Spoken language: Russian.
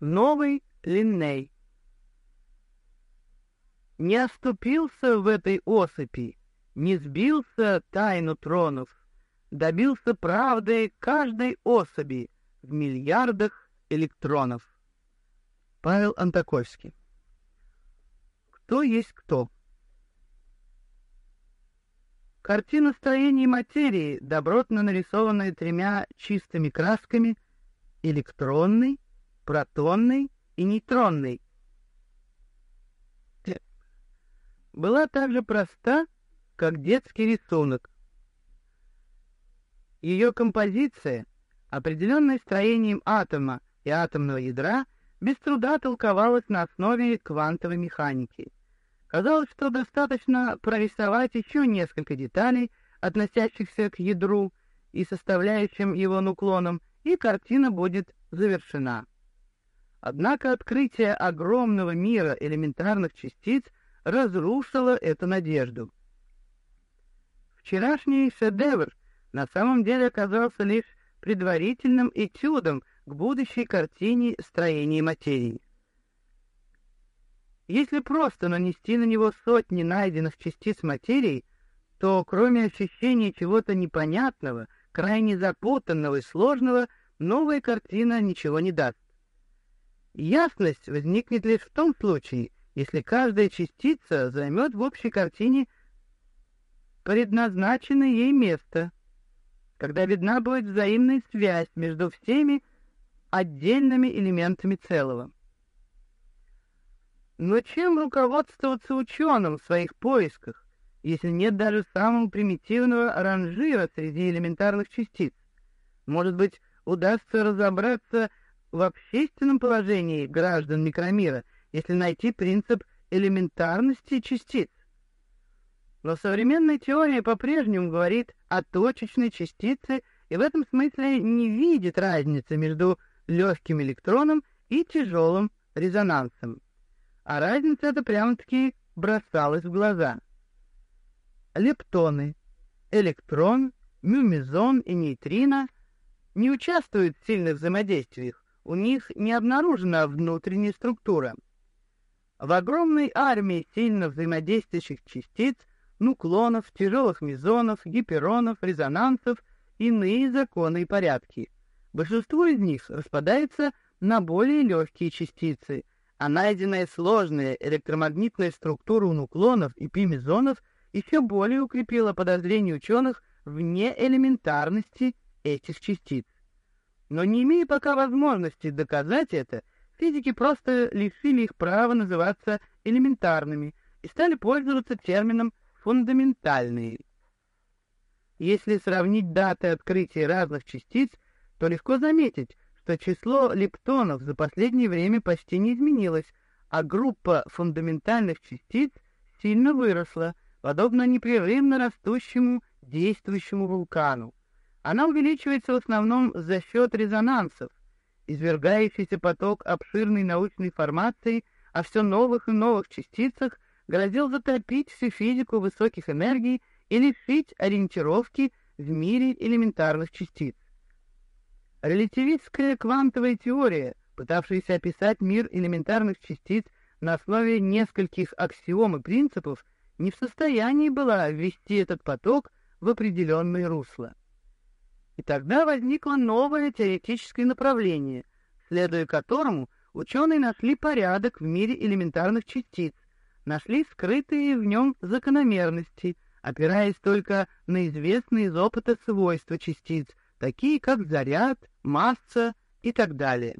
Новый Линней. Не оступился в этой осыпи, не сбился тайну тронов, добился правды каждой особи в миллиардах электронов. Павел Антоковский. Кто есть кто? Картина строения материи, добротно нарисованная тремя чистыми красками, электронный, протонный и нейтронный, была так же проста, как детский рисунок. Ее композиция, определенная строением атома и атомного ядра, без труда толковалась на основе квантовой механики. Казалось, что достаточно прорисовать еще несколько деталей, относящихся к ядру и составляющим его нуклоном, и картина будет завершена. Однако открытие огромного мира элементарных частиц разрушило эту надежду. Вчерашний шедевр на самом деле оказался лишь предварительным этюдом к будущей картине строения материи. Если просто нанести на него сотни найденных частиц материи, то кроме ощущения чего-то непонятного, крайне запутанного и сложного, новая картина ничего не даст. Ясность возникнет лишь в том случае, если каждая частица займет в общей картине предназначенное ей место, когда видна будет взаимная связь между всеми отдельными элементами целого. Но чем руководствоваться ученым в своих поисках, если нет даже самого примитивного ранжира среди элементарных частиц? Может быть, удастся разобраться в общественном положении граждан микромира, если найти принцип элементарности частиц? Но современная теория по-прежнему говорит о точечной частице и в этом смысле не видит разницы между легким электроном и тяжелым резонансом а разница эта прямо-таки бросалась в глаза. Лептоны, электрон, мюмезон и нейтрино не участвуют в сильных взаимодействиях, у них не обнаружена внутренняя структура. В огромной армии сильно взаимодействующих частиц, нуклонов, тяжелых мезонов, гиперонов, резонансов, иные законы и порядки. Большинство из них распадается на более легкие частицы — а найденная сложная электромагнитная структура нуклонов и пимезонов еще более укрепила подозрение ученых в неэлементарности этих частиц. Но не имея пока возможности доказать это, физики просто лишили их права называться элементарными и стали пользоваться термином «фундаментальные». Если сравнить даты открытия разных частиц, то легко заметить, что число лептонов за последнее время почти не изменилось, а группа фундаментальных частиц сильно выросла, подобно непрерывно растущему действующему вулкану. Она увеличивается в основном за счет резонансов. Извергающийся поток обширной научной информации о все новых и новых частицах грозил затопить всю физику высоких энергий и лишить ориентировки в мире элементарных частиц. Релятивистская квантовая теория, пытавшаяся описать мир элементарных частиц на основе нескольких аксиом и принципов, не в состоянии была ввести этот поток в определенное русло. И тогда возникло новое теоретическое направление, следуя которому ученые нашли порядок в мире элементарных частиц, нашли скрытые в нем закономерности, опираясь только на известные из опыта свойства частиц — такие как заряд, масса и так далее.